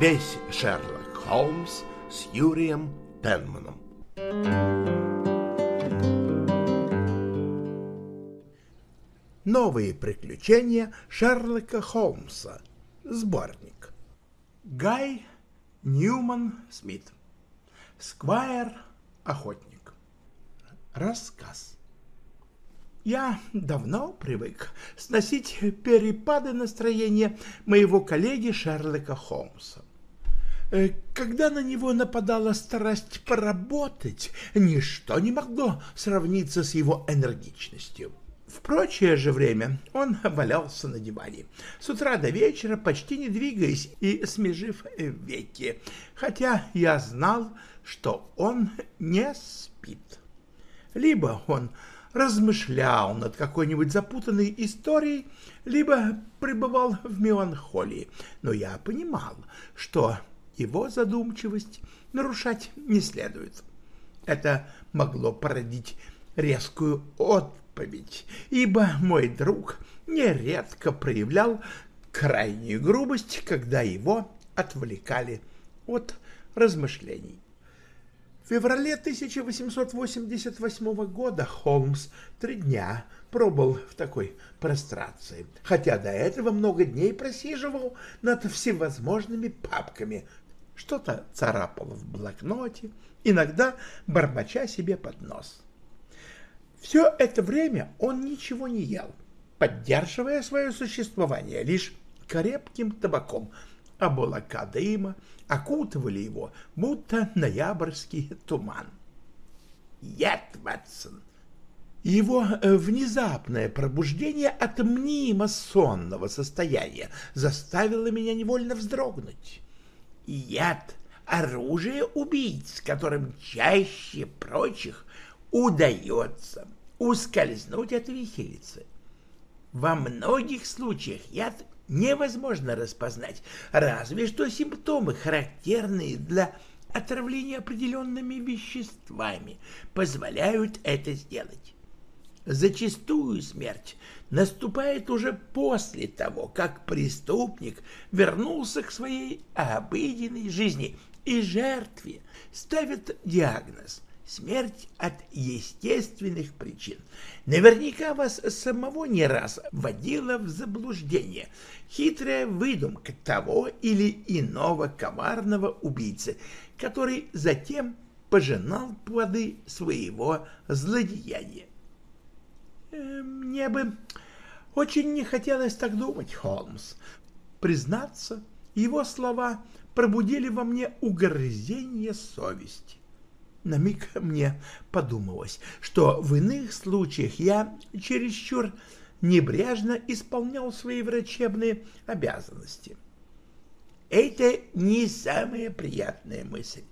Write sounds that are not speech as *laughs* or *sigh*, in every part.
Весь Шерлок Холмс с Юрием Пенманом. Новые приключения Шерлока Холмса. Сборник. Гай Ньюман Смит. Сквайр Охотник. Рассказ. Я давно привык сносить перепады настроения моего коллеги Шерлока Холмса. Э, когда на него нападала страсть поработать, ничто не могло сравниться с его энергичностью. В прочее же время он *laughs* валялся на диване, с утра до вечера почти не двигаясь и смежив веки, хотя я знал, что он не спит. Либо он размышлял над какой-нибудь запутанной историей, либо пребывал в меланхолии, но я понимал, что его задумчивость нарушать не следует. Это могло породить резкую отповедь, ибо мой друг нередко проявлял крайнюю грубость, когда его отвлекали от размышлений. В феврале 1888 года Холмс три дня пробыл в такой прострации, хотя до этого много дней просиживал над всевозможными папками, что-то царапал в блокноте, иногда бормоча себе под нос. Все это время он ничего не ел, поддерживая свое существование лишь крепким табаком, а облака дыма окутывали его, будто ноябрьский туман. Яд, Ватсон! Его э, внезапное пробуждение от мнимо сонного состояния заставило меня невольно вздрогнуть. Яд — оружие убийц, которым чаще прочих удается ускользнуть от виселицы. Во многих случаях яд невозможно распознать, разве что симптомы, характерные для отравления определенными веществами, позволяют это сделать. Зачастую смерть наступает уже после того, как преступник вернулся к своей обыденной жизни, и жертве ставят диагноз смерть от естественных причин. Наверняка вас самого не раз вводила в заблуждение хитрая выдумка того или иного коварного убийцы, который затем пожинал плоды своего злодеяния. Э, мне бы очень не хотелось так думать, Холмс. Признаться, его слова пробудили во мне угрызение совести. На миг мне подумалось, что в иных случаях я чересчур небрежно исполнял свои врачебные обязанности. Это не самая приятная мысль,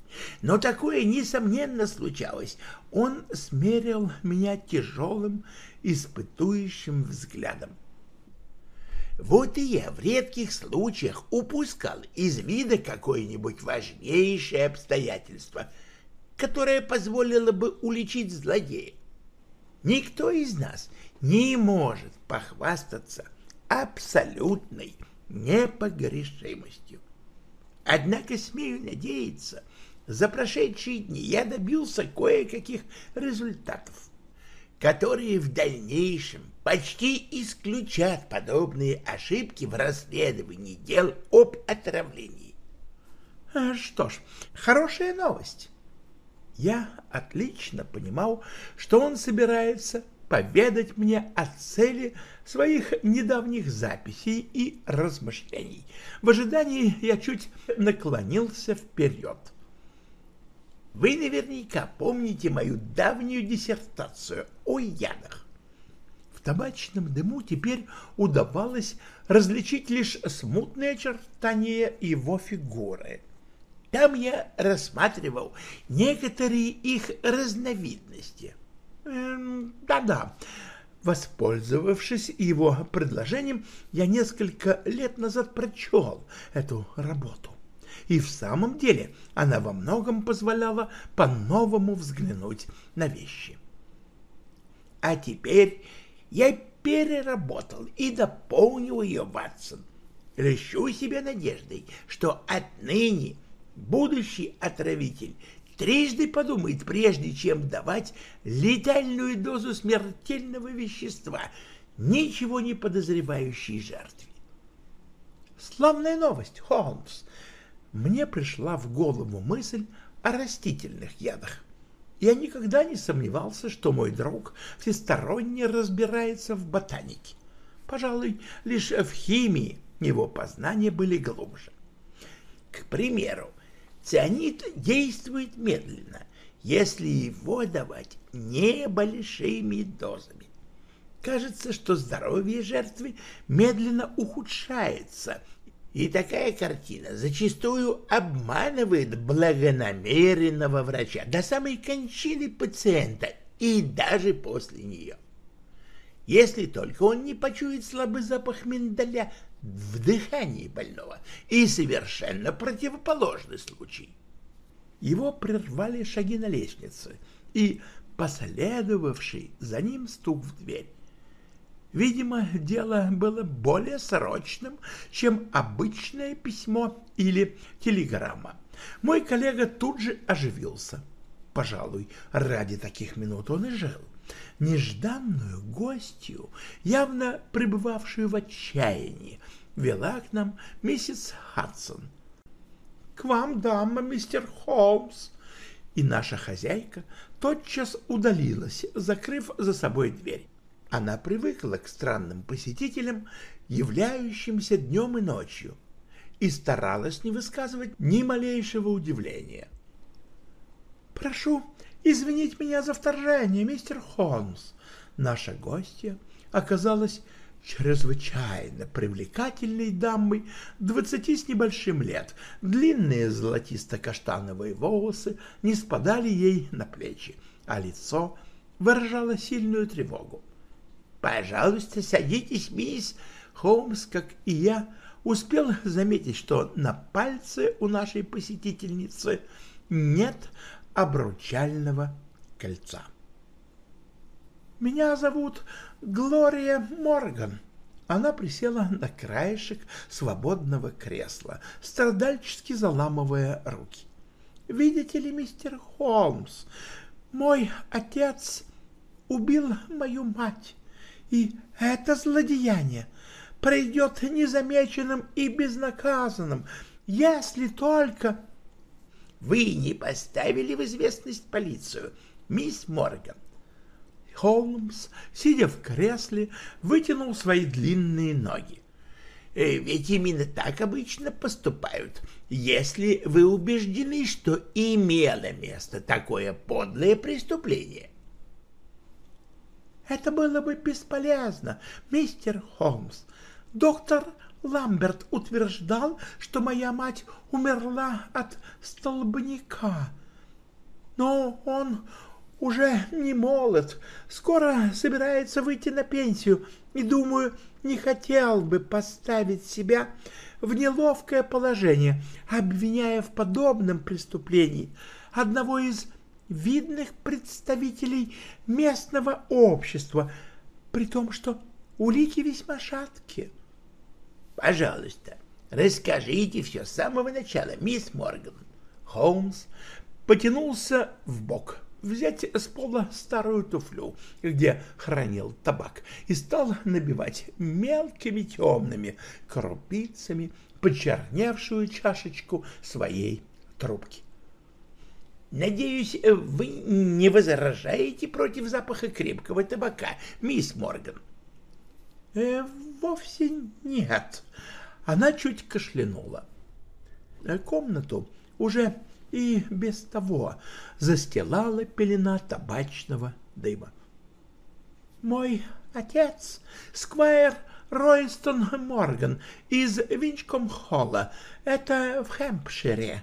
но такое, несомненно, случалось. Он смерил меня тяжелым, испытующим взглядом. Вот и я в редких случаях упускал из вида какое-нибудь важнейшее обстоятельство — которое позволило бы уличить злодея. Никто из нас не может похвастаться абсолютной непогрешимостью. Однако, смею надеяться, за прошедшие дни я добился кое-каких результатов, которые в дальнейшем почти исключат подобные ошибки в расследовании дел об отравлении. А что ж, хорошая новость. Я отлично понимал, что он собирается поведать мне о цели своих недавних записей и размышлений. В ожидании я чуть наклонился вперед. Вы наверняка помните мою давнюю диссертацию о ядах. В табачном дыму теперь удавалось различить лишь смутные очертания его фигуры — там я рассматривал некоторые их разновидности. Эм, да-да, воспользовавшись его предложением, я несколько лет назад прочел эту работу. И в самом деле она во многом позволяла по-новому взглянуть на вещи. А теперь я переработал и дополнил ее, Ватсон. лещу себе надеждой, что отныне будущий отравитель трижды подумает, прежде чем давать летальную дозу смертельного вещества ничего не подозревающей жертве. Славная новость, Холмс. Мне пришла в голову мысль о растительных ядах. Я никогда не сомневался, что мой друг всесторонне разбирается в ботанике. Пожалуй, лишь в химии его познания были глубже. К примеру, цианид действует медленно, если его давать небольшими дозами. Кажется, что здоровье жертвы медленно ухудшается, и такая картина зачастую обманывает благонамеренного врача до самой кончины пациента и даже после нее. Если только он не почует слабый запах миндаля в дыхании больного, и совершенно противоположный случай. Его прервали шаги на лестнице и последовавший за ним стук в дверь. Видимо, дело было более срочным, чем обычное письмо или телеграмма. Мой коллега тут же оживился. Пожалуй, ради таких минут он и жил. Нежданную гостью, явно пребывавшую в отчаянии, вела к нам миссис Хадсон. — К вам, дама, мистер Холмс! И наша хозяйка тотчас удалилась, закрыв за собой дверь. Она привыкла к странным посетителям, являющимся днем и ночью, и старалась не высказывать ни малейшего удивления. «Прошу извинить меня за вторжение, мистер Холмс». Наша гостья оказалась чрезвычайно привлекательной дамой двадцати с небольшим лет. Длинные золотисто-каштановые волосы не спадали ей на плечи, а лицо выражало сильную тревогу. «Пожалуйста, садитесь, мисс Холмс, как и я, успел заметить, что на пальце у нашей посетительницы нет обручального кольца. «Меня зовут Глория Морган». Она присела на краешек свободного кресла, страдальчески заламывая руки. «Видите ли, мистер Холмс, мой отец убил мою мать и это злодеяние пройдет незамеченным и безнаказанным, если только... Вы не поставили в известность полицию, мисс Морган. Холмс, сидя в кресле, вытянул свои длинные ноги. Э, ведь именно так обычно поступают, если вы убеждены, что имело место такое подлое преступление. Это было бы бесполезно, мистер Холмс. Доктор Ламберт утверждал, что моя мать умерла от столбняка. Но он уже не молод, скоро собирается выйти на пенсию и, думаю, не хотел бы поставить себя в неловкое положение, обвиняя в подобном преступлении одного из видных представителей местного общества, при том, что улики весьма шаткие. Пожалуйста, расскажите все с самого начала, мисс Морган. Холмс потянулся в бок взять с пола старую туфлю, где хранил табак, и стал набивать мелкими темными крупицами почерневшую чашечку своей трубки. Надеюсь, вы не возражаете против запаха крепкого табака, мисс Морган? Э, вовсе нет. Она чуть кашлянула. Комнату уже и без того застилала пелена табачного дыма. Мой отец, сквайр Ройстон Морган из Винчком-Холла, это в Хэмпшире.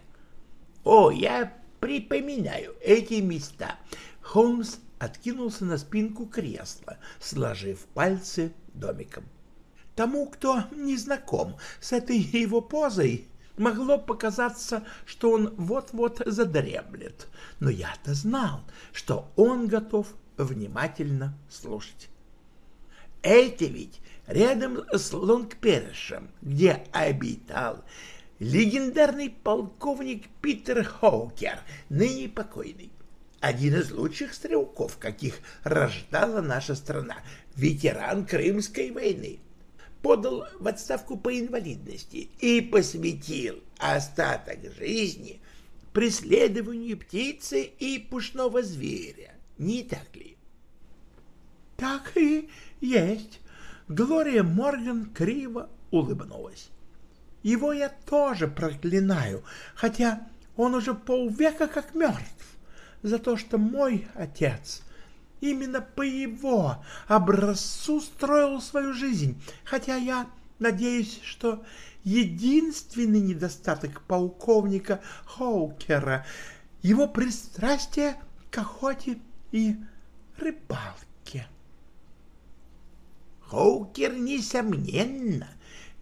О, я припоминаю эти места. Холмс откинулся на спинку кресла, сложив пальцы домиком. Тому, кто не знаком с этой его позой, могло показаться, что он вот-вот задремлет, но я-то знал, что он готов внимательно слушать. Это ведь рядом с Лонгпершем, где обитал легендарный полковник Питер Хоукер, ныне покойный. Один из лучших стрелков, каких рождала наша страна, ветеран Крымской войны. Подал в отставку по инвалидности и посвятил остаток жизни преследованию птицы и пушного зверя. Не так ли? Так и есть. Глория Морган криво улыбнулась. Его я тоже проклинаю, хотя он уже полвека как мертв, за то, что мой отец именно по его образцу строил свою жизнь, хотя я надеюсь, что единственный недостаток полковника Хоукера — его пристрастие к охоте и рыбалке. Хоукер, несомненно,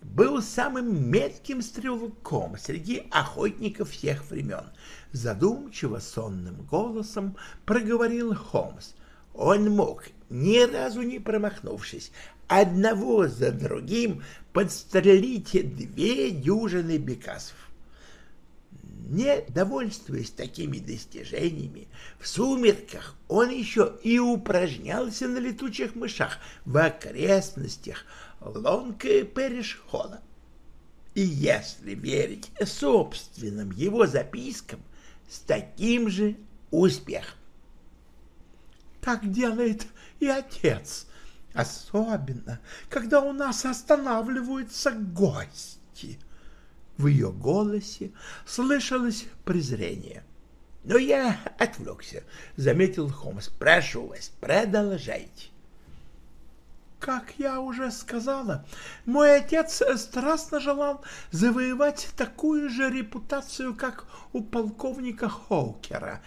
был самым метким стрелком среди охотников всех времен. Задумчиво сонным голосом проговорил Холмс. Он мог, ни разу не промахнувшись, одного за другим подстрелить две дюжины бекасов. Не довольствуясь такими достижениями, в сумерках он еще и упражнялся на летучих мышах в окрестностях Лонка Перешхола. И если верить собственным его запискам, с таким же успехом. Так делает и отец, особенно, когда у нас останавливаются гости. В ее голосе слышалось презрение. «Но я отвлекся», — заметил Холмс. «Прошу вас, продолжайте». Как я уже сказала, мой отец страстно желал завоевать такую же репутацию, как у полковника Хоукера.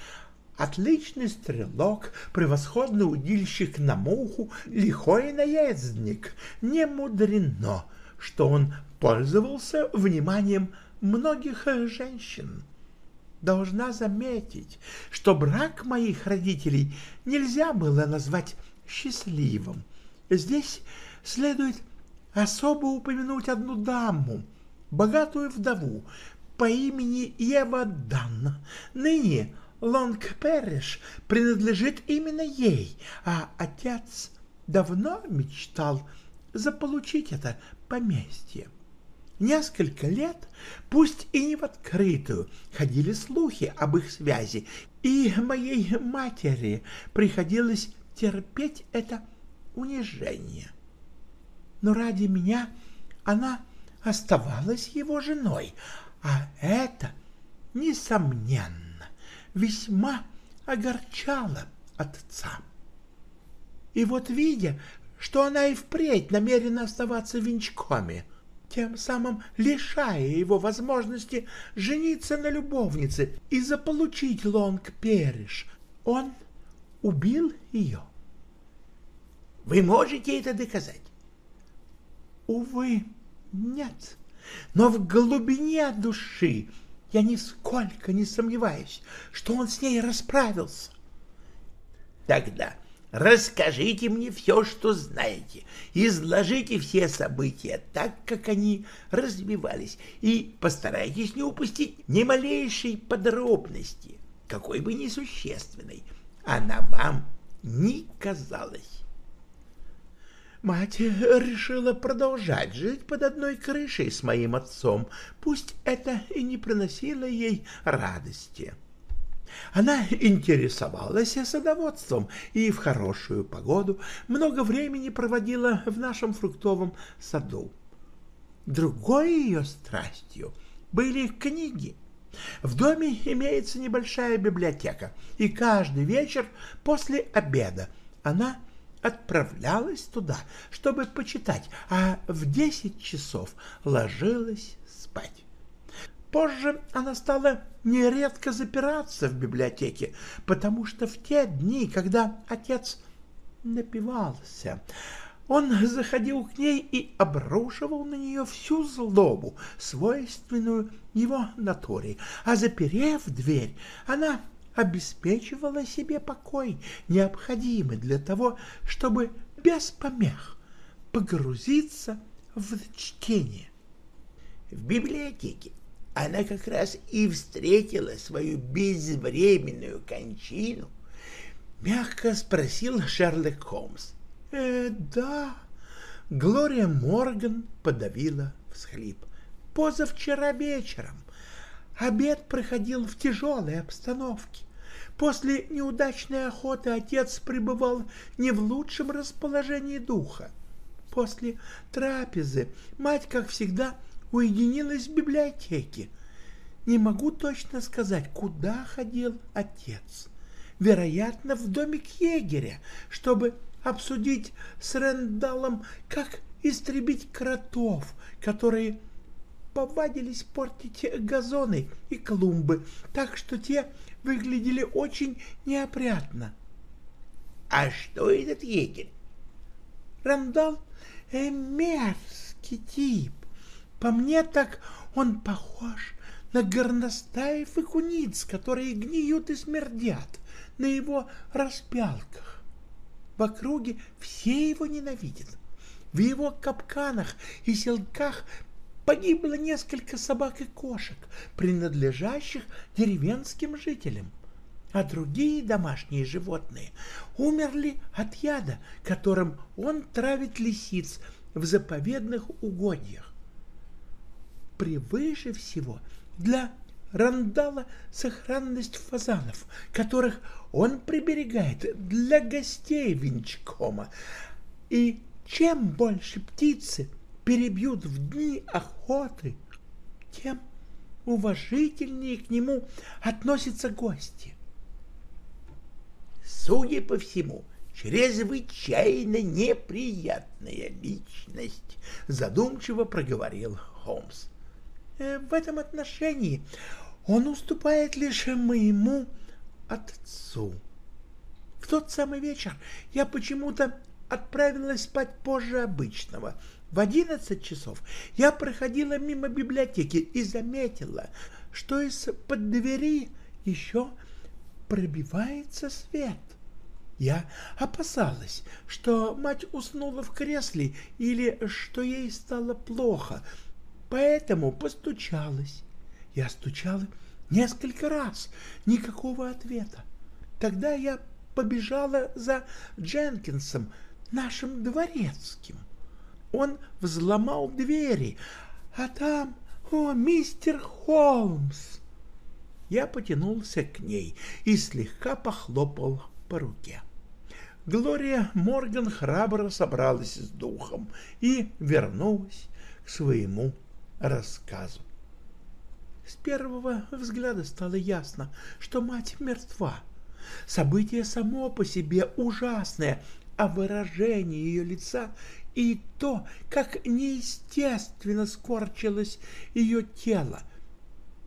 Отличный стрелок, превосходный удильщик на муху, лихой наездник. Не мудрено, что он пользовался вниманием многих женщин. Должна заметить, что брак моих родителей нельзя было назвать счастливым. Здесь следует особо упомянуть одну даму, богатую вдову по имени Ева Данна. Ныне Лонг Перриш принадлежит именно ей, а отец давно мечтал заполучить это поместье. Несколько лет, пусть и не в открытую, ходили слухи об их связи, и моей матери приходилось терпеть это унижение. Но ради меня она оставалась его женой, а это, несомненно, весьма огорчало отца. И вот видя, что она и впредь намерена оставаться венчками, тем самым лишая его возможности жениться на любовнице и заполучить лонг-переш, он убил ее. Вы можете это доказать? Увы, нет. Но в глубине души я нисколько не сомневаюсь, что он с ней расправился. Тогда расскажите мне все, что знаете, изложите все события так, как они развивались, и постарайтесь не упустить ни малейшей подробности, какой бы несущественной она вам ни казалась. Мать решила продолжать жить под одной крышей с моим отцом, пусть это и не приносило ей радости. Она интересовалась садоводством и в хорошую погоду много времени проводила в нашем фруктовом саду. Другой ее страстью были книги. В доме имеется небольшая библиотека, и каждый вечер после обеда она отправлялась туда, чтобы почитать, а в десять часов ложилась спать. Позже она стала нередко запираться в библиотеке, потому что в те дни, когда отец напивался, он заходил к ней и обрушивал на нее всю злобу, свойственную его натуре, а заперев дверь, она обеспечивала себе покой, необходимый для того, чтобы без помех погрузиться в чтение. В библиотеке она как раз и встретила свою безвременную кончину, мягко спросил Шерлок Холмс. «Э, да, Глория Морган подавила всхлип. Позавчера вечером обед проходил в тяжелой обстановке. После неудачной охоты отец пребывал не в лучшем расположении духа. После трапезы мать, как всегда, уединилась в библиотеке. Не могу точно сказать, куда ходил отец. Вероятно, в домик егеря, чтобы обсудить с Рэндаллом, как истребить кротов, которые повадились портить газоны и клумбы, так что те выглядели очень неопрятно. — А что этот егерь? — Рэндалл э, мерзкий тип. По мне так он похож на горностаев и куниц, которые гниют и смердят на его распялках. В округе все его ненавидят. В его капканах и селках погибло несколько собак и кошек, принадлежащих деревенским жителям, а другие домашние животные умерли от яда, которым он травит лисиц в заповедных угодьях. Превыше всего для Рандала сохранность фазанов, которых он приберегает для гостей Винчкома. И чем больше птицы перебьют в дни охоты, тем уважительнее к нему относятся гости. Судя по всему, чрезвычайно неприятная личность, задумчиво проговорил Холмс. Э, в этом отношении он уступает лишь моему отцу. В тот самый вечер я почему-то отправилась спать позже обычного. В одиннадцать часов я проходила мимо библиотеки и заметила, что из-под двери еще пробивается свет. Я опасалась, что мать уснула в кресле или что ей стало плохо, поэтому постучалась. Я стучала несколько раз, никакого ответа. Тогда я побежала за Дженкинсом, нашим дворецким. Он взломал двери, а там, о, мистер Холмс! Я потянулся к ней и слегка похлопал по руке. Глория Морган храбро собралась с духом и вернулась к своему рассказу. С первого взгляда стало ясно, что мать мертва. Событие само по себе ужасное, а выражение ее лица и то, как неестественно скорчилось ее тело,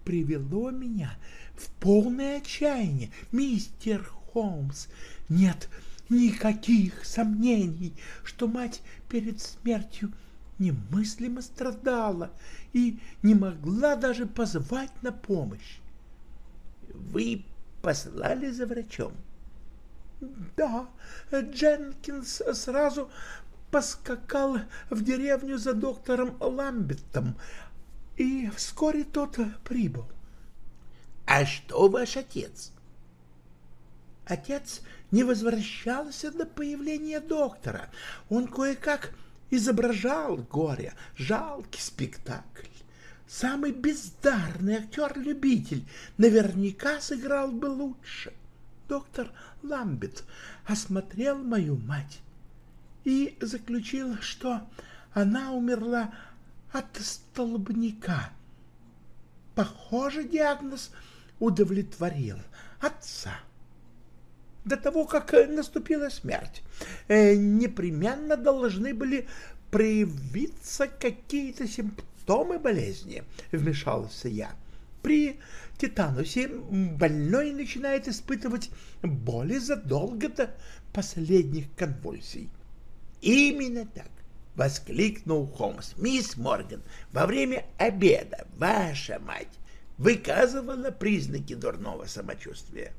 привело меня в полное отчаяние. Мистер Холмс, нет никаких сомнений, что мать перед смертью немыслимо страдала и не могла даже позвать на помощь. Вы послали за врачом? Да, Дженкинс сразу поскакал в деревню за доктором Ламбеттом, и вскоре тот прибыл. А что ваш отец? Отец не возвращался до появления доктора. Он кое-как изображал горе, жалкий спектакль. Самый бездарный актер-любитель наверняка сыграл бы лучше. Доктор Ламбет осмотрел мою мать и заключил, что она умерла от столбняка. Похоже, диагноз удовлетворил отца до того, как наступила смерть, э, непременно должны были проявиться какие-то симптомы болезни, вмешался я. При титанусе больной начинает испытывать боли задолго до последних конвульсий. Именно так, воскликнул Холмс. Мисс Морган, во время обеда ваша мать выказывала признаки дурного самочувствия.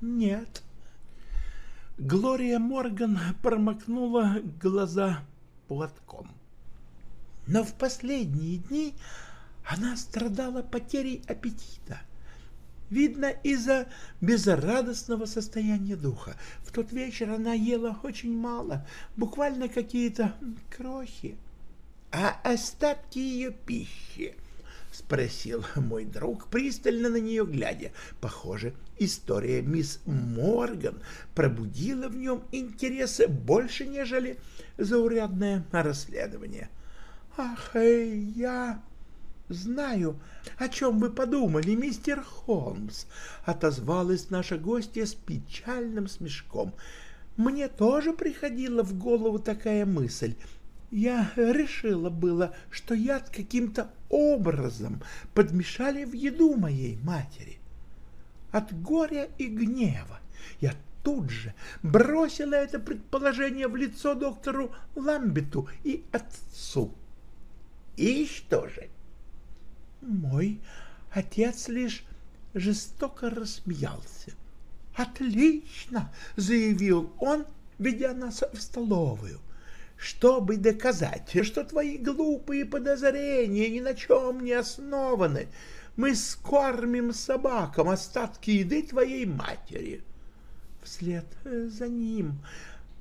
Нет. Глория Морган промокнула глаза платком. Но в последние дни она страдала потерей аппетита. Видно, из-за безрадостного состояния духа. В тот вечер она ела очень мало, буквально какие-то крохи. А остатки ее пищи — спросил мой друг, пристально на нее глядя. Похоже, история мисс Морган пробудила в нем интерес больше, нежели заурядное расследование. «Ах, я знаю, о чем вы подумали, мистер Холмс», — отозвалась наша гостья с печальным смешком. «Мне тоже приходила в голову такая мысль». Я решила было, что яд каким-то образом подмешали в еду моей матери. От горя и гнева я тут же бросила это предположение в лицо доктору Ламбету и отцу. И что же? Мой отец лишь жестоко рассмеялся. «Отлично!» — заявил он, ведя нас в столовую — чтобы доказать, что твои глупые подозрения ни на чем не основаны, мы скормим собакам остатки еды твоей матери. Вслед за ним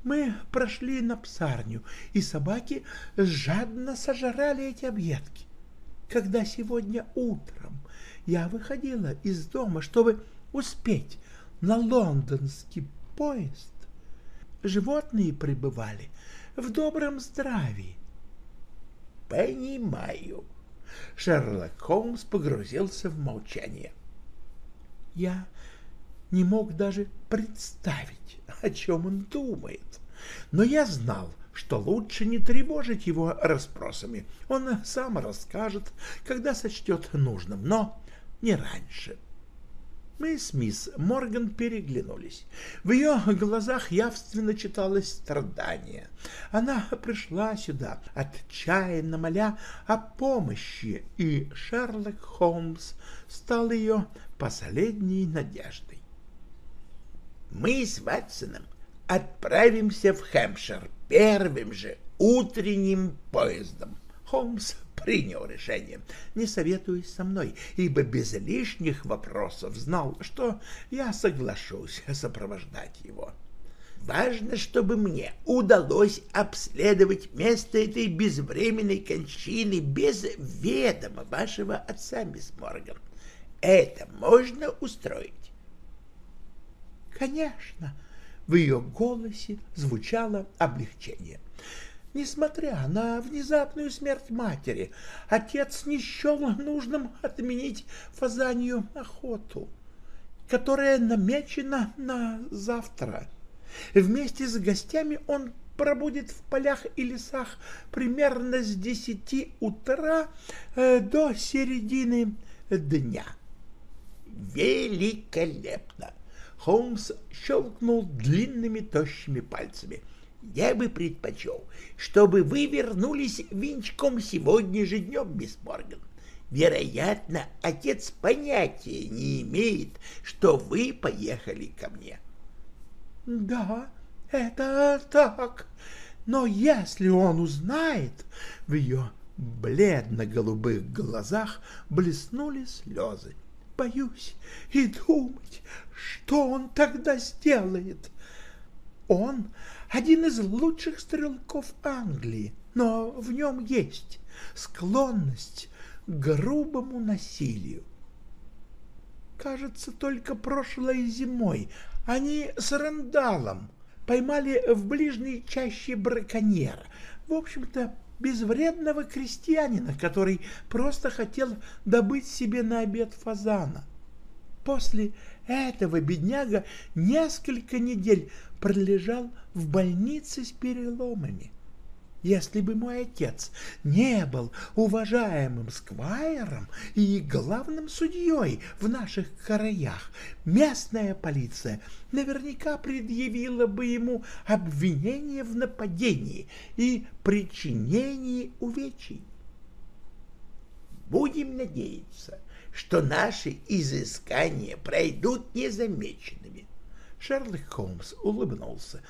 мы прошли на псарню, и собаки жадно сожрали эти объедки. Когда сегодня утром я выходила из дома, чтобы успеть на лондонский поезд, животные пребывали в добром здравии. Понимаю. Шерлок Холмс погрузился в молчание. Я не мог даже представить, о чем он думает, но я знал, что лучше не тревожить его расспросами. Он сам расскажет, когда сочтет нужным, но не раньше. — мы с мисс Морган переглянулись. В ее глазах явственно читалось страдание. Она пришла сюда, отчаянно моля о помощи, и Шерлок Холмс стал ее последней надеждой. «Мы с Ватсоном отправимся в Хэмпшир первым же утренним поездом», Холмс принял решение, не советуясь со мной, ибо без лишних вопросов знал, что я соглашусь сопровождать его. Важно, чтобы мне удалось обследовать место этой безвременной кончины без ведома вашего отца, мисс Морган. Это можно устроить? Конечно, в ее голосе звучало облегчение. Несмотря на внезапную смерть матери, отец не счел нужным отменить фазанью охоту, которая намечена на завтра. Вместе с гостями он пробудет в полях и лесах примерно с десяти утра э, до середины дня. Великолепно! Холмс щелкнул длинными тощими пальцами. Я бы предпочел, чтобы вы вернулись винчком сегодня же днем, мисс Морган. Вероятно, отец понятия не имеет, что вы поехали ко мне. — Да, это так. Но если он узнает, в ее бледно-голубых глазах блеснули слезы. Боюсь и думать, что он тогда сделает. Он один из лучших стрелков Англии, но в нем есть склонность к грубому насилию. Кажется, только прошлой зимой они с Рандалом поймали в ближней чаще браконьера, в общем-то, безвредного крестьянина, который просто хотел добыть себе на обед фазана. После этого бедняга несколько недель пролежал в больнице с переломами. Если бы мой отец не был уважаемым сквайром и главным судьей в наших краях, местная полиция наверняка предъявила бы ему обвинение в нападении и причинении увечий. Будем надеяться, что наши изыскания пройдут незамеченными. Шерлок Холмс улыбнулся,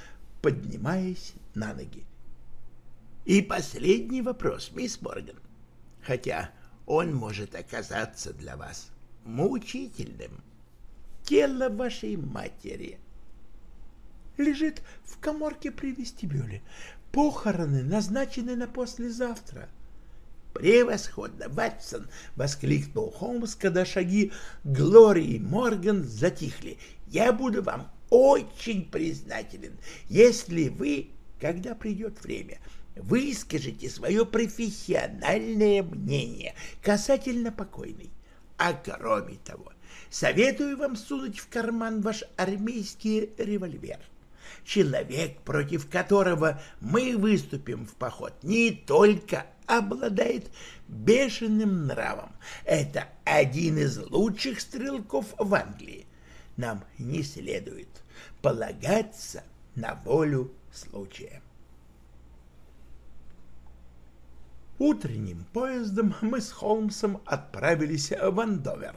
поднимаясь на ноги. И последний вопрос, мисс Морган. Хотя он может оказаться для вас мучительным. Тело вашей матери лежит в коморке при вестибюле. Похороны назначены на послезавтра. «Превосходно, Ватсон!» — воскликнул Холмс, когда шаги Глории Морган затихли. «Я буду вам очень признателен, если вы, когда придет время, выскажете свое профессиональное мнение касательно покойной. А кроме того, советую вам сунуть в карман ваш армейский револьвер. Человек, против которого мы выступим в поход, не только обладает бешеным нравом. Это один из лучших стрелков в Англии. Нам не следует полагаться на волю случая. Утренним поездом мы с Холмсом отправились в Андовер.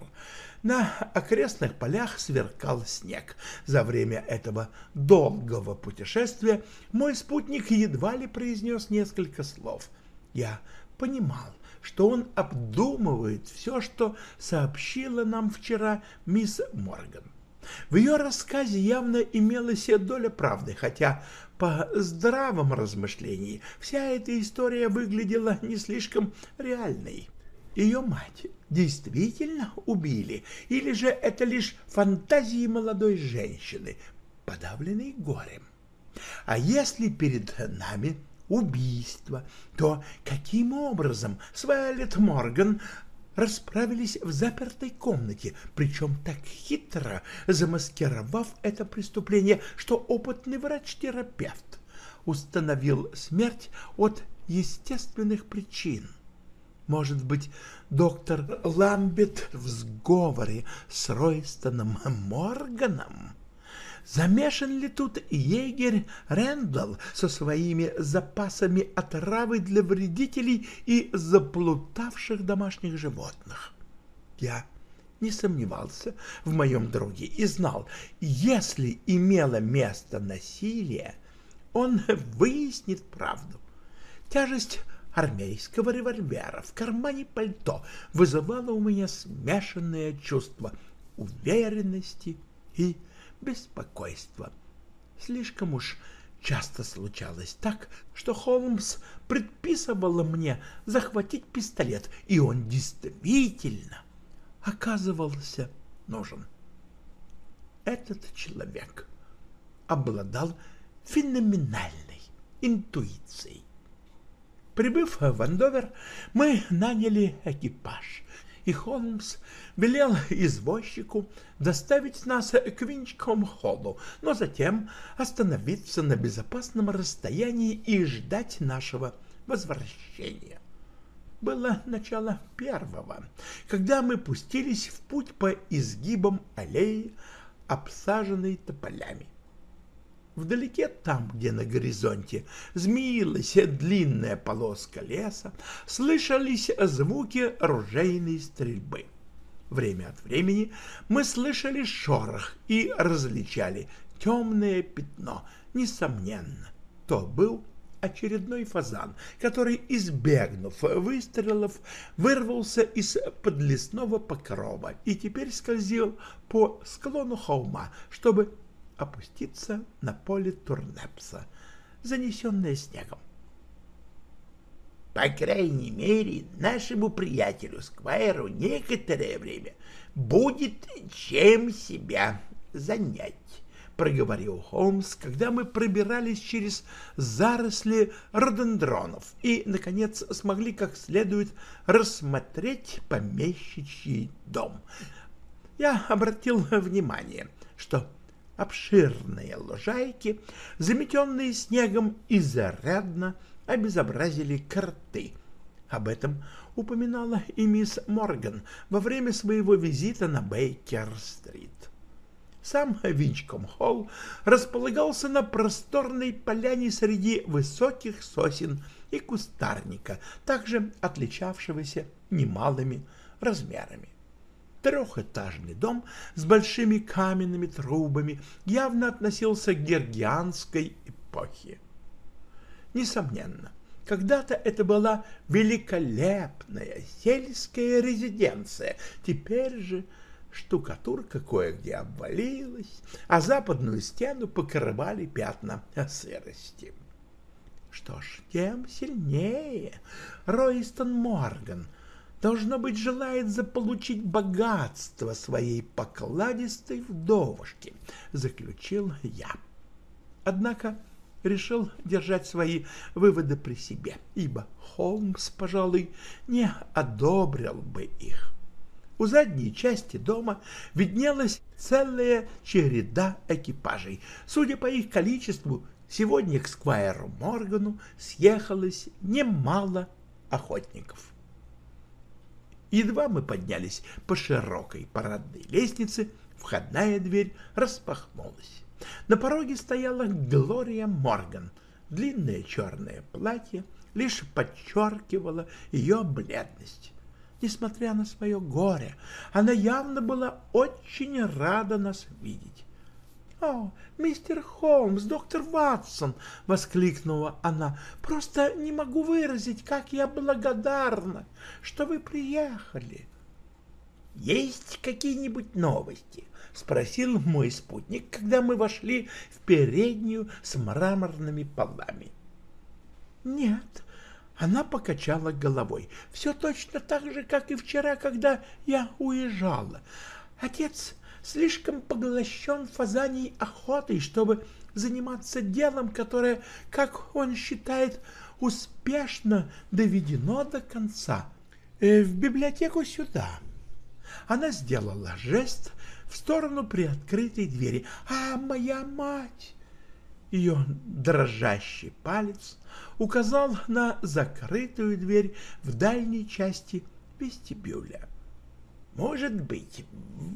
На окрестных полях сверкал снег. За время этого долгого путешествия мой спутник едва ли произнес несколько слов. Я понимал, что он обдумывает все, что сообщила нам вчера мисс Морган. В ее рассказе явно имелась доля правды, хотя по здравом размышлении вся эта история выглядела не слишком реальной. Ее мать действительно убили, или же это лишь фантазии молодой женщины, подавленной горем? А если перед нами убийство, то каким образом Свайлет Морган расправились в запертой комнате, причем так хитро замаскировав это преступление, что опытный врач-терапевт установил смерть от естественных причин. Может быть, доктор Ламбет в сговоре с Ройстоном Морганом? Замешан ли тут егерь Рэндалл со своими запасами отравы для вредителей и заплутавших домашних животных? Я не сомневался в моем друге и знал, если имело место насилие, он *laughs* выяснит правду. Тяжесть армейского револьвера в кармане пальто вызывала у меня смешанное чувство уверенности и беспокойства. Слишком уж часто случалось так, что Холмс предписывал мне захватить пистолет, и он действительно оказывался нужен. Этот человек обладал феноменальной интуицией. Прибыв в Андовер, мы наняли экипаж, и Холмс велел извозчику доставить нас к Винчком-холлу, но затем остановиться на безопасном расстоянии и ждать нашего возвращения. Было начало первого, когда мы пустились в путь по изгибам аллеи, обсаженной тополями. Вдалеке, там, где на горизонте змеилась длинная полоска леса, слышались звуки ружейной стрельбы. Время от времени мы слышали шорох и различали темное пятно. Несомненно, то был очередной фазан, который, избегнув выстрелов, вырвался из-под лесного покрова и теперь скользил по склону холма, чтобы опуститься на поле Турнепса, занесенное снегом. По крайней мере, нашему приятелю Сквайру некоторое время будет чем себя занять, — проговорил Холмс, когда мы пробирались через заросли рододендронов и, наконец, смогли как следует рассмотреть помещичий дом. Я обратил внимание, что обширные лужайки, заметенные снегом, изрядно обезобразили карты. Об этом упоминала и мисс Морган во время своего визита на Бейкер-стрит. Сам Винчком-холл располагался на просторной поляне среди высоких сосен и кустарника, также отличавшегося немалыми размерами. Трехэтажный дом с большими каменными трубами явно относился к гергианской эпохе. Несомненно, Когда-то это была великолепная сельская резиденция, теперь же штукатурка кое-где обвалилась, а западную стену покрывали пятна сырости. Что ж, тем сильнее Ройстон Морган, должно быть, желает заполучить богатство своей покладистой вдовушки, заключил я. Однако решил держать свои выводы при себе, ибо Холмс, пожалуй, не одобрил бы их. У задней части дома виднелась целая череда экипажей. Судя по их количеству, сегодня к Сквайру Моргану съехалось немало охотников. Едва мы поднялись по широкой парадной лестнице, входная дверь распахнулась. На пороге стояла Глория Морган. Длинное черное платье лишь подчеркивало ее бледность. Несмотря на свое горе, она явно была очень рада нас видеть. «О, мистер Холмс, доктор Ватсон!» — воскликнула она. «Просто не могу выразить, как я благодарна, что вы приехали». «Есть какие-нибудь новости?» — спросил мой спутник, когда мы вошли в переднюю с мраморными полами. «Нет», — она покачала головой. «Все точно так же, как и вчера, когда я уезжала. Отец слишком поглощен фазаней охотой, чтобы заниматься делом, которое, как он считает, успешно доведено до конца. Э, в библиотеку сюда». Она сделала жест, в сторону приоткрытой двери. «А моя мать!» Ее дрожащий палец указал на закрытую дверь в дальней части вестибюля. «Может быть,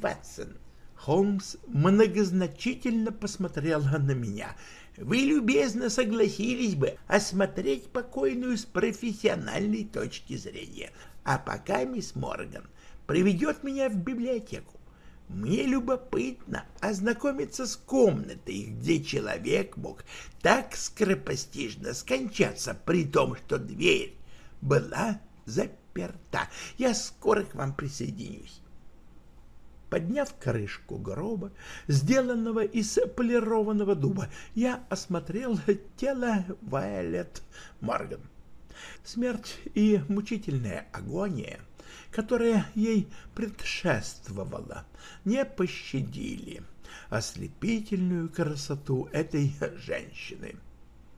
Ватсон?» Холмс многозначительно посмотрел на меня. «Вы любезно согласились бы осмотреть покойную с профессиональной точки зрения. А пока мисс Морган приведет меня в библиотеку. Мне любопытно ознакомиться с комнатой, где человек мог так скоропостижно скончаться, при том, что дверь была заперта. Я скоро к вам присоединюсь. Подняв крышку гроба, сделанного из полированного дуба, я осмотрел тело Вайолет Морган. Смерть и мучительная агония которая ей предшествовала, не пощадили ослепительную красоту этой женщины.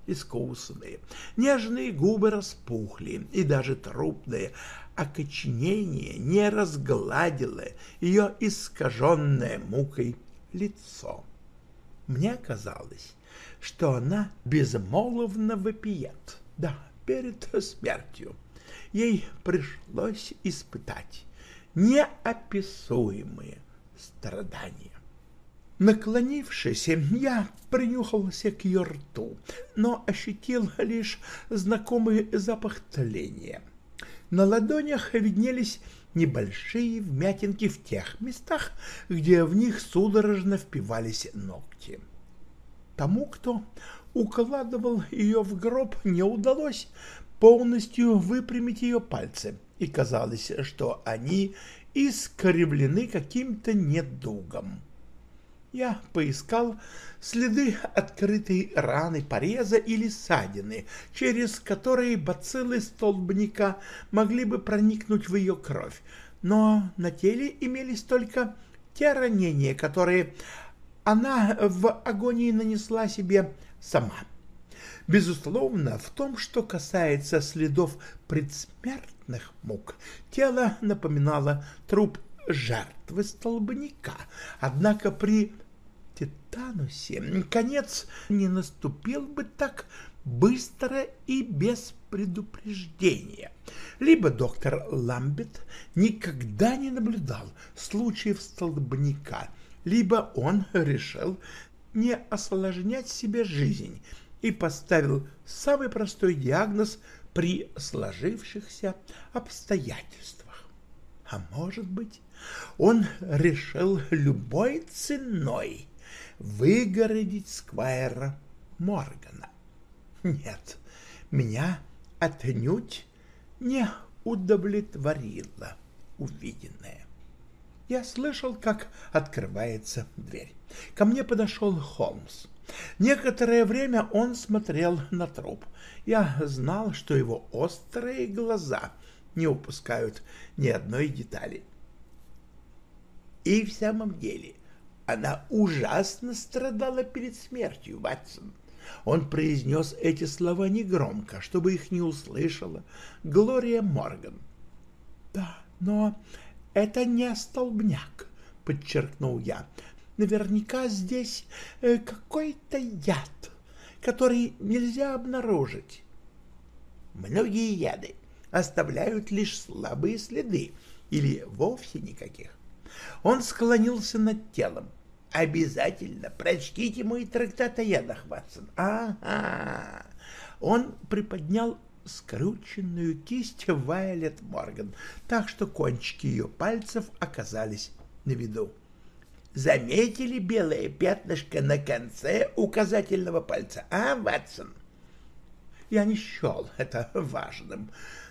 Искусные, нежные губы распухли, и даже трупное окоченение не разгладило ее искаженное мукой лицо. Мне казалось, что она безмолвно вопиет, да, перед смертью ей пришлось испытать неописуемые страдания. Наклонившись, я принюхался к ее рту, но ощутил лишь знакомый запах тления. На ладонях виднелись небольшие вмятинки в тех местах, где в них судорожно впивались ногти. Тому, кто укладывал ее в гроб, не удалось полностью выпрямить ее пальцы, и казалось, что они искривлены каким-то недугом. Я поискал следы открытой раны, пореза или ссадины, через которые бациллы столбняка могли бы проникнуть в ее кровь, но на теле имелись только те ранения, которые она в агонии нанесла себе сама. Безусловно, в том, что касается следов предсмертных мук, тело напоминало труп жертвы столбняка, однако при Титанусе конец не наступил бы так быстро и без предупреждения. Либо доктор Ламбет никогда не наблюдал случаев столбняка, либо он решил не осложнять себе жизнь и поставил самый простой диагноз при сложившихся обстоятельствах. А может быть, он решил любой ценой выгородить Сквайра Моргана. Нет, меня отнюдь не удовлетворило увиденное. Я слышал, как открывается дверь. Ко мне подошел Холмс. Некоторое время он смотрел на труп. Я знал, что его острые глаза не упускают ни одной детали. И в самом деле она ужасно страдала перед смертью, Ватсон. Он произнес эти слова негромко, чтобы их не услышала Глория Морган. «Да, но это не столбняк», — подчеркнул я. «Наверняка здесь э, какой-то яд, который нельзя обнаружить». Многие яды оставляют лишь слабые следы или вовсе никаких. Он склонился над телом. Обязательно прочтите мой трактат о ядах, Ватсон. Ага. Он приподнял скрученную кисть Вайолет Морган, так что кончики ее пальцев оказались на виду. Заметили белое пятнышко на конце указательного пальца, а, Ватсон? Я не счел это важным.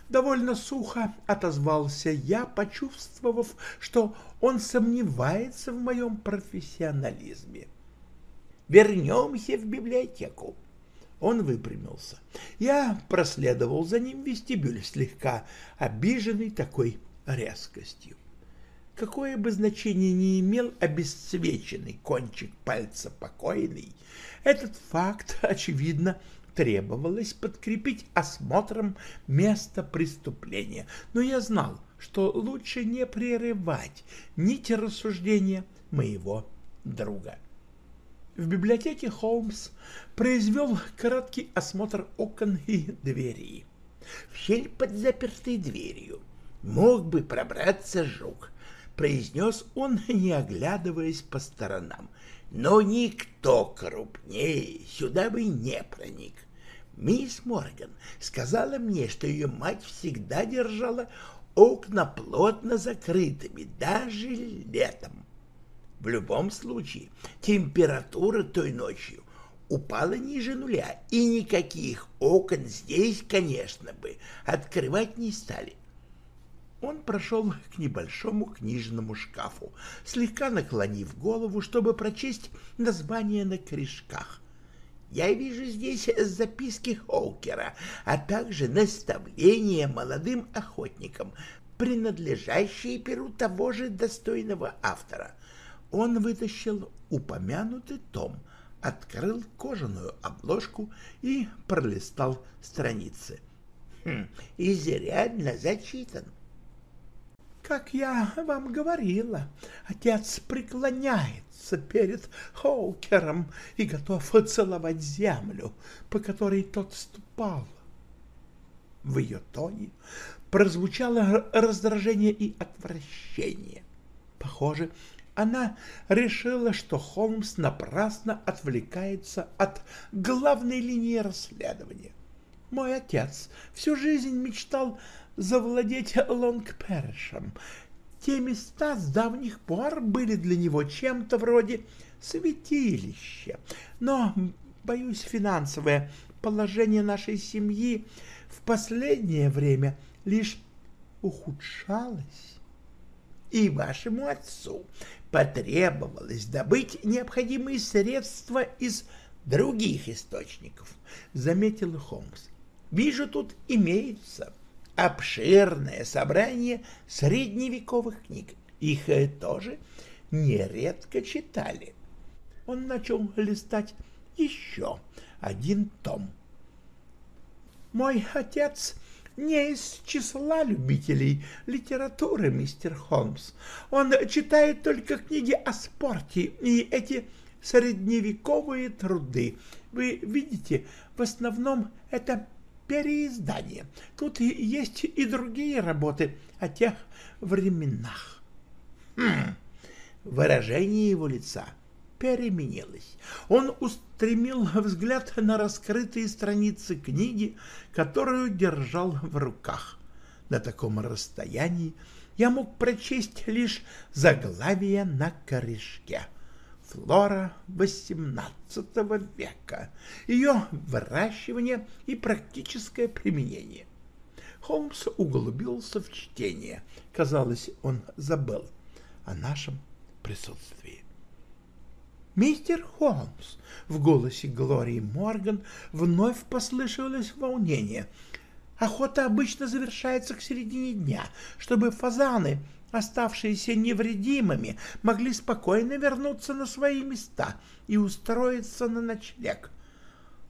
Довольно сухо отозвался я, почувствовав, что он сомневается в моем профессионализме. Вернемся в библиотеку. Он выпрямился. Я проследовал за ним вестибюль, слегка обиженный такой резкостью. Какое бы значение ни имел обесцвеченный кончик пальца покойный, этот факт, очевидно, требовалось подкрепить осмотром места преступления, но я знал, что лучше не прерывать нити рассуждения моего друга. В библиотеке Холмс произвел краткий осмотр окон и дверей. В щель под запертой дверью мог бы пробраться жук, произнес он, не оглядываясь по сторонам. Но никто крупнее сюда бы не проник. Мисс Морган сказала мне, что ее мать всегда держала окна плотно закрытыми, даже летом. В любом случае, температура той ночью упала ниже нуля, и никаких окон здесь, конечно бы, открывать не стали. Он прошел к небольшому книжному шкафу, слегка наклонив голову, чтобы прочесть название на корешках. Я вижу здесь записки Хоукера, а также наставления молодым охотникам, принадлежащие перу того же достойного автора. Он вытащил упомянутый том, открыл кожаную обложку и пролистал страницы. Хм, изрядно зачитан. Как я вам говорила, отец преклоняется перед Хоукером и готов целовать землю, по которой тот ступал. В ее тоне прозвучало раздражение и отвращение. Похоже, она решила, что Холмс напрасно отвлекается от главной линии расследования. Мой отец всю жизнь мечтал завладеть Лонгпершем. Те места с давних пор были для него чем-то вроде святилища. Но, боюсь, финансовое положение нашей семьи в последнее время лишь ухудшалось. И вашему отцу потребовалось добыть необходимые средства из других источников, заметил Холмс. Вижу, тут имеется обширное собрание средневековых книг. Их э, тоже нередко читали. Он начал листать еще один том. Мой отец не из числа любителей литературы, мистер Холмс. Он читает только книги о спорте и эти средневековые труды. Вы видите, в основном это переиздание. Тут есть и другие работы о тех временах. Хм, выражение его лица переменилось. Он устремил взгляд на раскрытые страницы книги, которую держал в руках. На таком расстоянии я мог прочесть лишь заглавие на корешке. Флора XVIII века, ее выращивание и практическое применение. Холмс углубился в чтение. Казалось, он забыл о нашем присутствии. «Мистер Холмс!» — в голосе Глории Морган вновь послышалось волнение. «Охота обычно завершается к середине дня, чтобы фазаны, оставшиеся невредимыми, могли спокойно вернуться на свои места и устроиться на ночлег.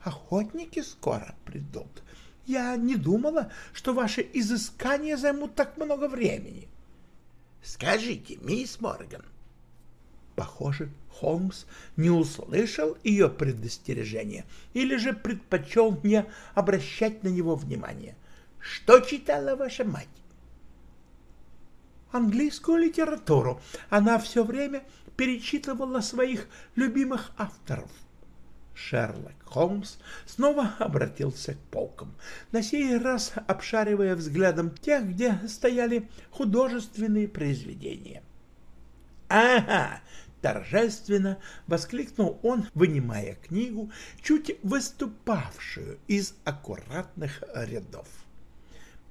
Охотники скоро придут. Я не думала, что ваши изыскания займут так много времени». «Скажите, мисс Морган». Похоже, Холмс не услышал ее предостережения или же предпочел не обращать на него внимания. Что читала ваша мать? Английскую литературу. Она все время перечитывала своих любимых авторов. Шерлок Холмс снова обратился к полкам, на сей раз обшаривая взглядом тех, где стояли художественные произведения. «Ага, Торжественно воскликнул он, вынимая книгу, чуть выступавшую из аккуратных рядов.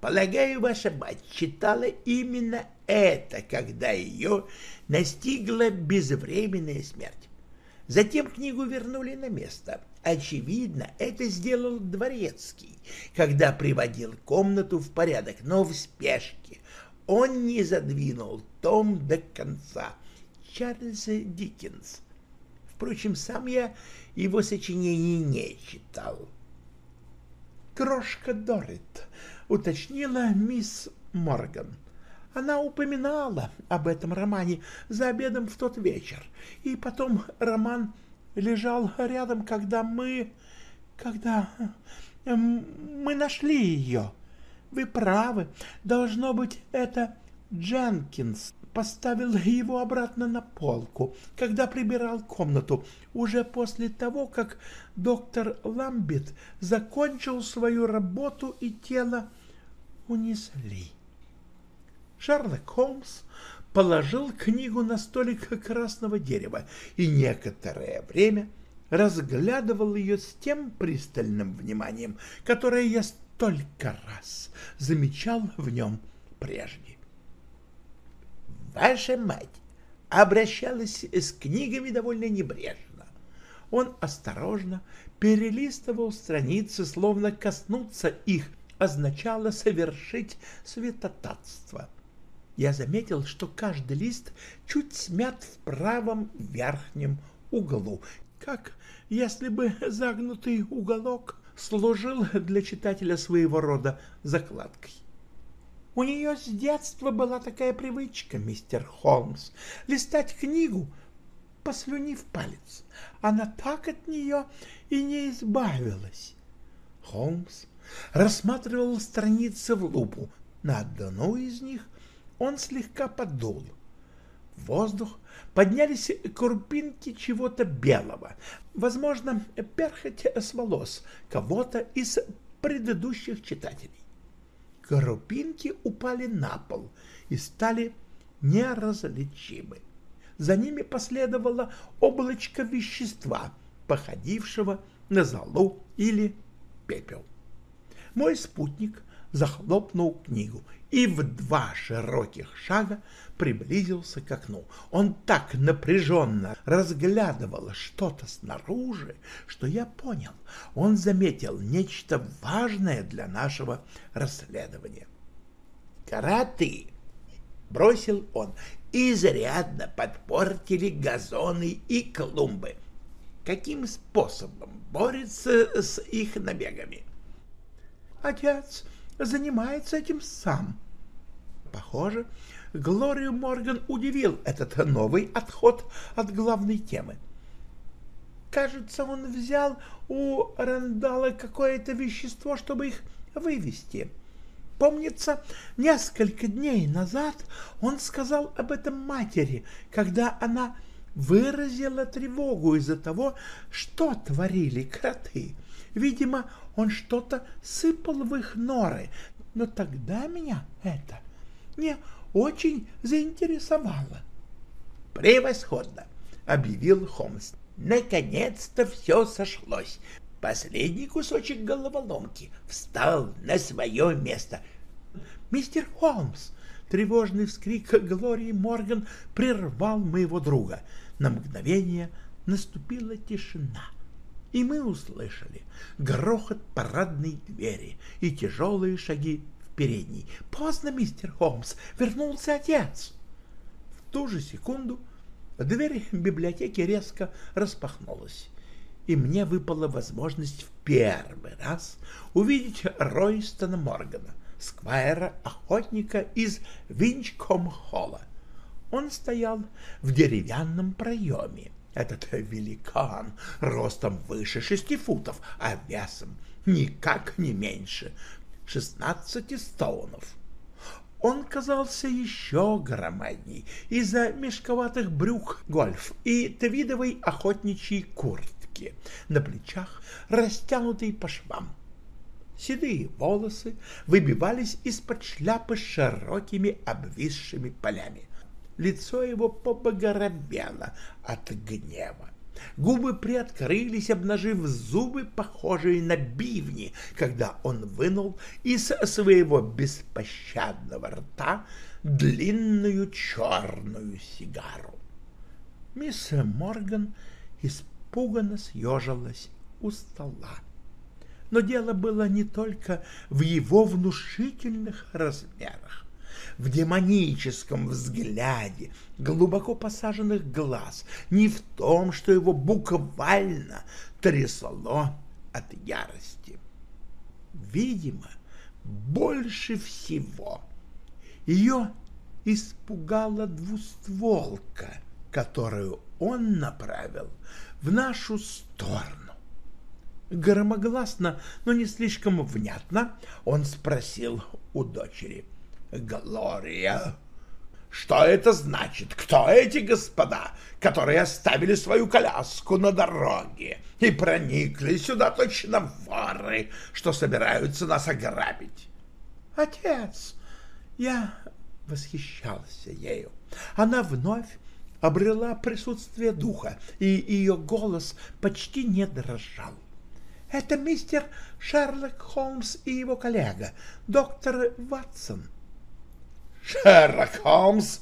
Полагаю, ваша мать читала именно это, когда ее настигла безвременная смерть. Затем книгу вернули на место. Очевидно, это сделал Дворецкий, когда приводил комнату в порядок, но в спешке. Он не задвинул том до конца — Чарльза Диккенс. Впрочем, сам я его сочинений не читал. «Крошка Дорит», — уточнила мисс Морган. Она упоминала об этом романе за обедом в тот вечер, и потом роман лежал рядом, когда мы... когда эм, мы нашли ее. Вы правы, должно быть, это Дженкинс поставил его обратно на полку, когда прибирал комнату, уже после того, как доктор Ламбет закончил свою работу и тело унесли. Шерлок Холмс положил книгу на столик красного дерева и некоторое время разглядывал ее с тем пристальным вниманием, которое я столько раз замечал в нем прежде. Ваша мать обращалась с книгами довольно небрежно. Он осторожно перелистывал страницы, словно коснуться их означало совершить святотатство. Я заметил, что каждый лист чуть смят в правом верхнем углу, как если бы загнутый уголок служил для читателя своего рода закладкой. У нее с детства была такая привычка, мистер Холмс, листать книгу, послюнив палец. Она так от нее и не избавилась. Холмс рассматривал страницы в лупу. На одну из них он слегка подул. В воздух поднялись крупинки чего-то белого, возможно, перхоть с волос кого-то из предыдущих читателей крупинки упали на пол и стали неразличимы. За ними последовало облачко вещества, походившего на золу или пепел. Мой спутник захлопнул книгу и в два широких шага приблизился к окну. Он так напряженно разглядывал что-то снаружи, что я понял, он заметил нечто важное для нашего расследования. «Караты!» — бросил он. «Изрядно подпортили газоны и клумбы. Каким способом борется с их набегами?» «Отец занимается этим сам». Похоже, Глорию Морган удивил этот новый отход от главной темы. Кажется, он взял у Рандала какое-то вещество, чтобы их вывести. Помнится, несколько дней назад он сказал об этом матери, когда она выразила тревогу из-за того, что творили кроты. Видимо, он что-то сыпал в их норы, но тогда меня это не очень заинтересовало. Превосходно! объявил Холмс. Наконец-то все сошлось. Последний кусочек головоломки встал на свое место. «Мистер Холмс!» Тревожный вскрик Глории Морган прервал моего друга. На мгновение наступила тишина, и мы услышали грохот парадной двери и тяжелые шаги в передней. «Поздно, мистер Холмс! Вернулся отец!» В ту же секунду дверь библиотеки резко распахнулась, и мне выпала возможность в первый раз увидеть Ройстона Моргана, сквайра-охотника из Винчком-холла. Он стоял в деревянном проеме. Этот великан ростом выше шести футов, а весом никак не меньше шестнадцати стоунов. Он казался еще громадней из-за мешковатых брюк гольф и твидовой охотничьей куртки на плечах, растянутой по швам. Седые волосы выбивались из-под шляпы широкими обвисшими полями. Лицо его побагровело от гнева. Губы приоткрылись, обнажив зубы, похожие на бивни, когда он вынул из своего беспощадного рта длинную черную сигару. Мисс Морган испуганно съежилась у стола. Но дело было не только в его внушительных размерах, в демоническом взгляде глубоко посаженных глаз, не в том, что его буквально трясло от ярости. Видимо, больше всего ее испугала двустволка, которую он направил в нашу сторону. Громогласно, но не слишком внятно он спросил у дочери. «Глория, что это значит? Кто эти господа, которые оставили свою коляску на дороге и проникли сюда точно воры, что собираются нас ограбить?» «Отец!» Я восхищался ею. Она вновь обрела присутствие духа, и ее голос почти не дрожал. Это мистер Шерлок Холмс и его коллега, доктор Ватсон. Шерлок Холмс!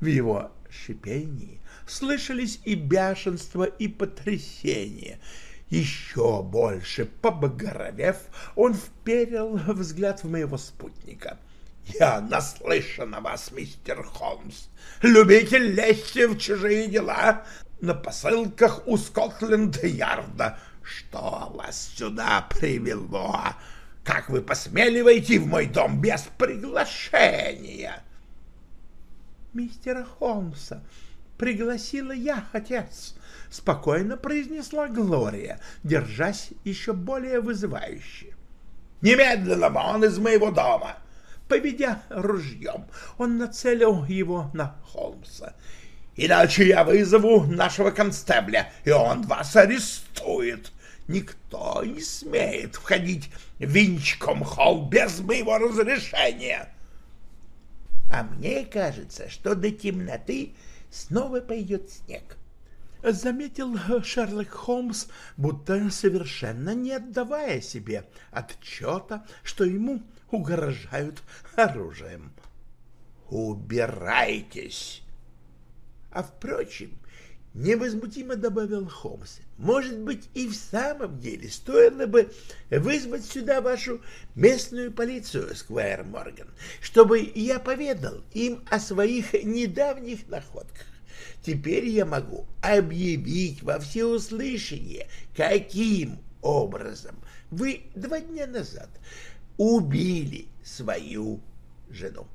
В его шипении слышались и бешенство, и потрясение. Еще больше побагровев, он вперил взгляд в моего спутника. «Я наслышан о вас, мистер Холмс. Любитель лезть в чужие дела на посылках у Скотленд-Ярда. Что вас сюда привело? Как вы посмели войти в мой дом без приглашения? Мистера Холмса пригласила я, отец, спокойно произнесла Глория, держась еще более вызывающе. Немедленно вон из моего дома! Поведя ружьем, он нацелил его на Холмса Иначе я вызову нашего констебля, и он вас арестует. Никто не смеет входить в Винчком холл без моего разрешения. А мне кажется, что до темноты снова пойдет снег. Заметил Шерлок Холмс, будто совершенно не отдавая себе отчета, что ему угрожают оружием. «Убирайтесь!» А впрочем, невозмутимо добавил Холмс, может быть, и в самом деле стоило бы вызвать сюда вашу местную полицию, Сквайр Морган, чтобы я поведал им о своих недавних находках. Теперь я могу объявить во всеуслышание, каким образом вы два дня назад убили свою жену.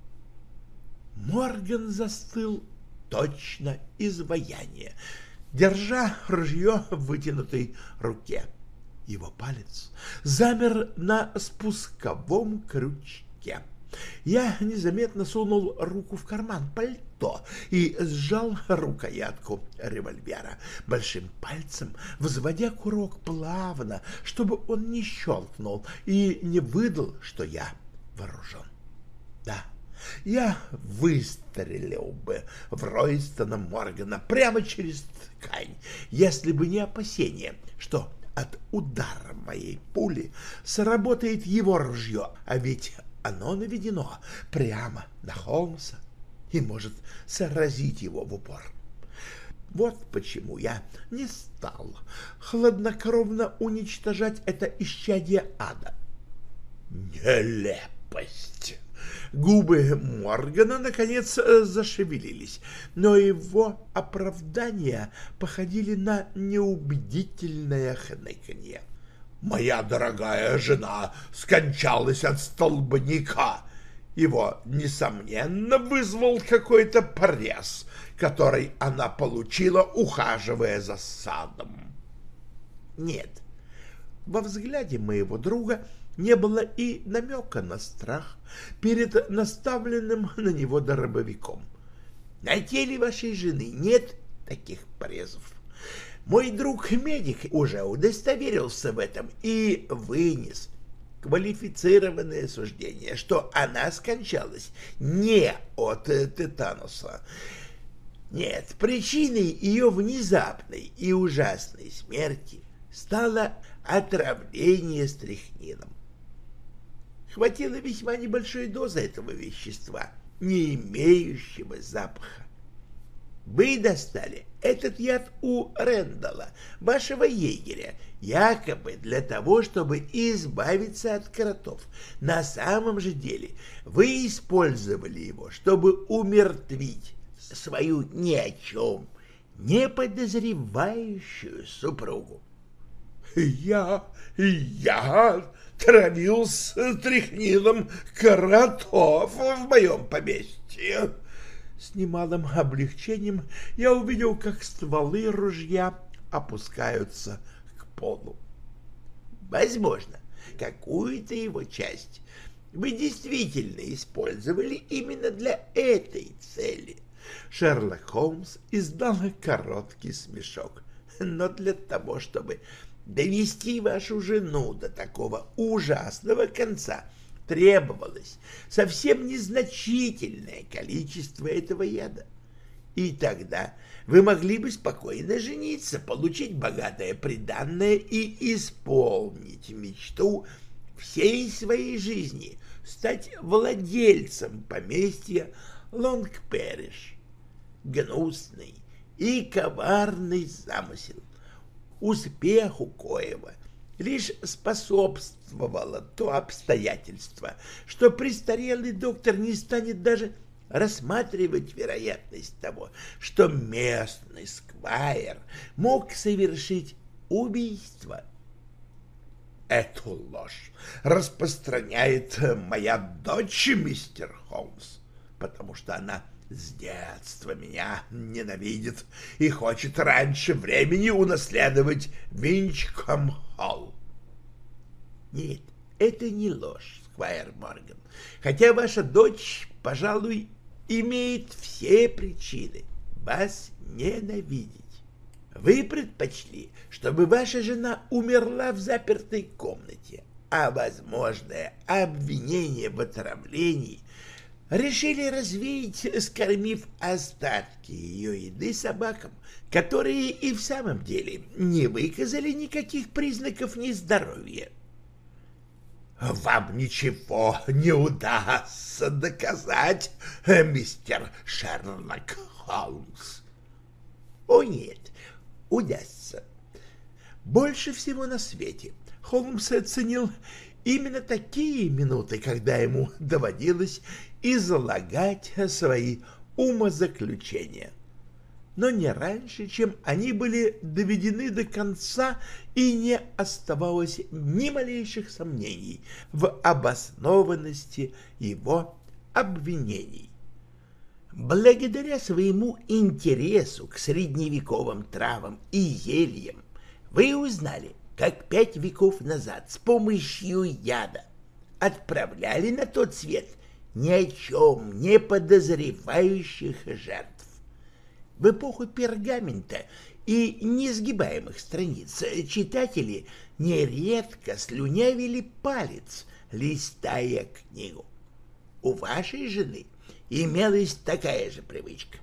Морган застыл точно изваяние, держа ружье в вытянутой руке. Его палец замер на спусковом крючке. Я незаметно сунул руку в карман пальто и сжал рукоятку револьвера, большим пальцем взводя курок плавно, чтобы он не щелкнул и не выдал, что я вооружен. Да, я выстрелил бы в Ройстона Моргана прямо через ткань, если бы не опасение, что от удара моей пули сработает его ружье, а ведь оно наведено прямо на Холмса и может сразить его в упор. Вот почему я не стал хладнокровно уничтожать это исчадие ада. Нелепость! Губы Моргана, наконец, зашевелились, но его оправдания походили на неубедительное хныканье. «Моя дорогая жена скончалась от столбняка. Его, несомненно, вызвал какой-то порез, который она получила, ухаживая за садом. Нет, во взгляде моего друга не было и намека на страх перед наставленным на него дробовиком. На теле вашей жены нет таких порезов. Мой друг-медик уже удостоверился в этом и вынес квалифицированное суждение, что она скончалась не от тетануса, нет, причиной ее внезапной и ужасной смерти стало отравление стрихнином. Хватило весьма небольшой дозы этого вещества, не имеющего запаха. Вы достали этот яд у Рэндала, вашего егеря, якобы для того, чтобы избавиться от кротов. На самом же деле вы использовали его, чтобы умертвить свою ни о чем не подозревающую супругу. «Я... я травил с трихнином кротов в моем поместье!» С немалым облегчением я увидел, как стволы ружья опускаются к полу. Возможно, какую-то его часть вы действительно использовали именно для этой цели. Шерлок Холмс издал короткий смешок. Но для того, чтобы довести вашу жену до такого ужасного конца, требовалось совсем незначительное количество этого яда. И тогда вы могли бы спокойно жениться, получить богатое приданное и исполнить мечту всей своей жизни, стать владельцем поместья Лонгпериш гнусный и коварный замысел, успеху коего лишь способствовало то обстоятельство, что престарелый доктор не станет даже рассматривать вероятность того, что местный сквайр мог совершить убийство. Эту ложь распространяет моя дочь, мистер Холмс, потому что она с детства меня ненавидит и хочет раньше времени унаследовать Винчком-Холл. Нет, это не ложь, Сквайр Морган, хотя ваша дочь, пожалуй, имеет все причины вас ненавидеть. Вы предпочли, чтобы ваша жена умерла в запертой комнате, а возможное обвинение в отравлении решили развеять, скормив остатки ее еды собакам, которые и в самом деле не выказали никаких признаков нездоровья. «Вам ничего не удастся доказать, мистер Шерлок Холмс». «О нет, удастся. Больше всего на свете Холмс оценил именно такие минуты, когда ему доводилось излагать свои умозаключения, но не раньше, чем они были доведены до конца и не оставалось ни малейших сомнений в обоснованности его обвинений. Благодаря своему интересу к средневековым травам и зельям вы узнали, как пять веков назад с помощью яда отправляли на тот свет ни о чем не подозревающих жертв. В эпоху пергамента и несгибаемых страниц читатели нередко слюнявили палец, листая книгу. У вашей жены имелась такая же привычка.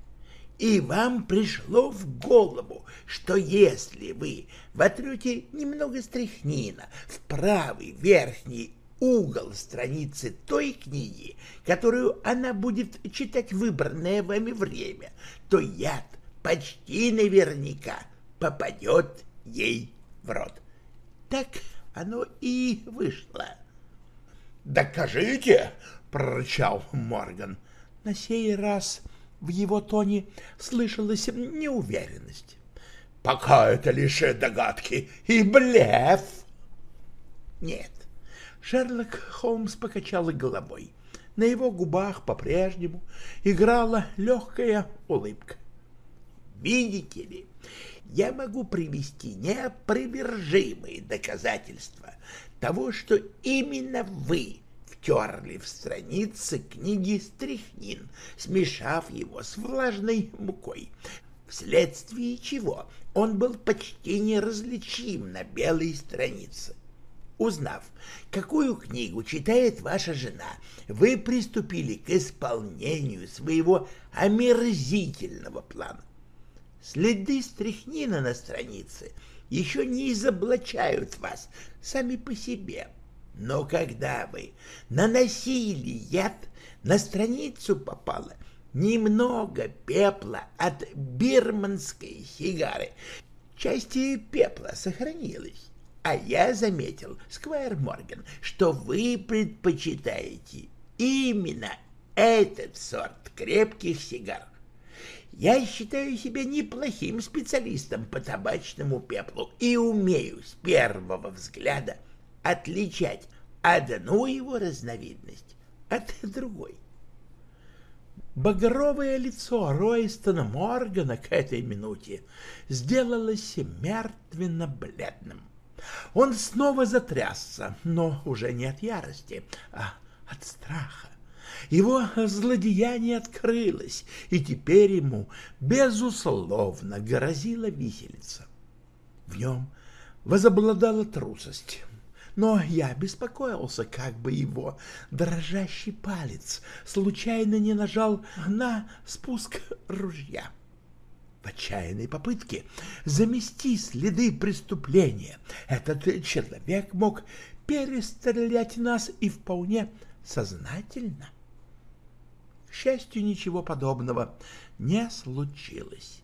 И вам пришло в голову, что если вы вотрете немного стряхнина в правый верхний угол страницы той книги, которую она будет читать выбранное вами время, то яд почти наверняка попадет ей в рот. Так оно и вышло. «Докажите!» — прорычал Морган. На сей раз в его тоне слышалась неуверенность. «Пока это лишь догадки и блеф!» «Нет». Шерлок Холмс покачал головой. На его губах по-прежнему играла легкая улыбка. «Видите ли, я могу привести неопровержимые доказательства того, что именно вы втерли в страницы книги стряхнин, смешав его с влажной мукой, вследствие чего он был почти неразличим на белой странице. Узнав, какую книгу читает ваша жена, вы приступили к исполнению своего омерзительного плана. Следы стряхнина на странице еще не изоблачают вас сами по себе. Но когда вы наносили яд, на страницу попало немного пепла от бирманской сигары. Части пепла сохранилась. А я заметил, Сквайр Морган, что вы предпочитаете именно этот сорт крепких сигар. Я считаю себя неплохим специалистом по табачному пеплу и умею с первого взгляда отличать одну его разновидность от другой. Багровое лицо Ройстона Моргана к этой минуте сделалось мертвенно-бледным. Он снова затрясся, но уже не от ярости, а от страха. Его злодеяние открылось, и теперь ему, безусловно, грозила виселица. В нем возобладала трусость, но я беспокоился, как бы его дрожащий палец случайно не нажал на спуск ружья. В отчаянной попытке замести следы преступления этот человек мог перестрелять нас и вполне сознательно. К счастью, ничего подобного не случилось.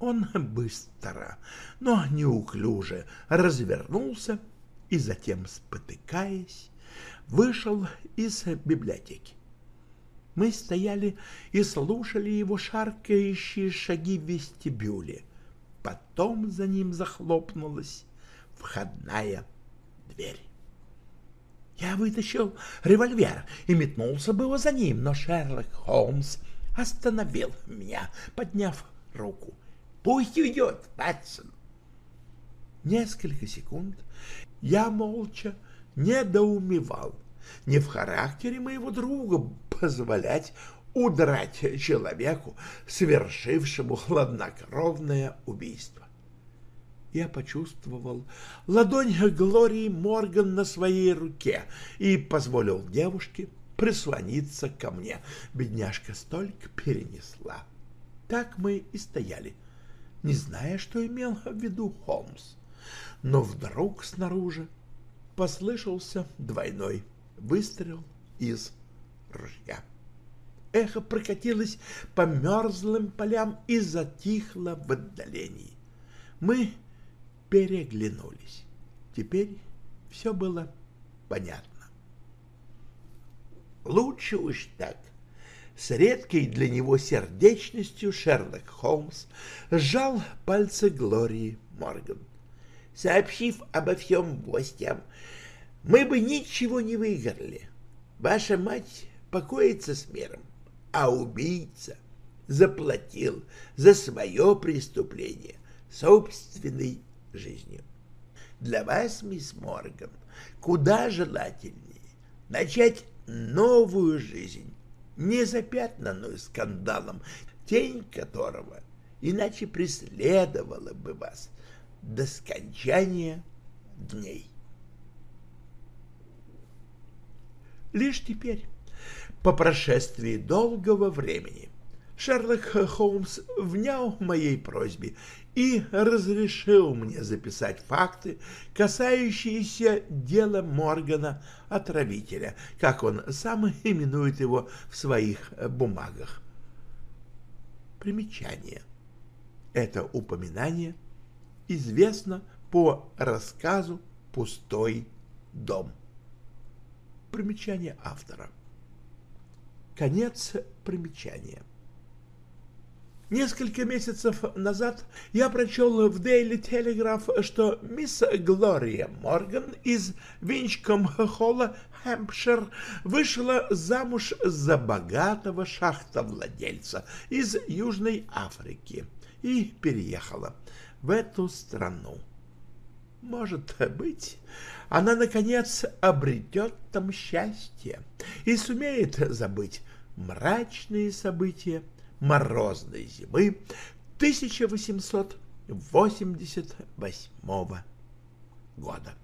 Он быстро, но неуклюже развернулся и затем, спотыкаясь, вышел из библиотеки. Мы стояли и слушали его шаркающие шаги в вестибюле. Потом за ним захлопнулась входная дверь. Я вытащил револьвер и метнулся было за ним, но Шерлок Холмс остановил меня, подняв руку. «Пусть уйдет, Ватсон!» Несколько секунд я молча недоумевал. Не в характере моего друга позволять удрать человеку, совершившему хладнокровное убийство я почувствовал ладонь Глории Морган на своей руке и позволил девушке прислониться ко мне. Бедняжка столько перенесла. Так мы и стояли, не зная, что имел в виду Холмс. Но вдруг снаружи послышался двойной выстрел из ружья. Эхо прокатилось по мерзлым полям и затихло в отдалении. Мы переглянулись. Теперь все было понятно. Лучше уж так. С редкой для него сердечностью Шерлок Холмс сжал пальцы Глории Морган. Сообщив обо всем гостям, мы бы ничего не выиграли. Ваша мать покоится с миром, а убийца заплатил за свое преступление собственной жизнью. Для вас, мисс Морган, куда желательнее начать новую жизнь, не запятнанную скандалом, тень которого иначе преследовала бы вас до скончания дней. Лишь теперь, По прошествии долгого времени Шерлок Холмс внял моей просьбе и разрешил мне записать факты, касающиеся дела Моргана-отравителя, как он сам именует его в своих бумагах. Примечание. Это упоминание известно по рассказу «Пустой дом». Примечание автора. Конец примечания. Несколько месяцев назад я прочел в Daily Telegraph, что мисс Глория Морган из Винчком-Холла, Хэмпшир, вышла замуж за богатого шахтовладельца из Южной Африки и переехала в эту страну. Может быть, она, наконец, обретет там счастье и сумеет забыть мрачные события морозной зимы 1888 года.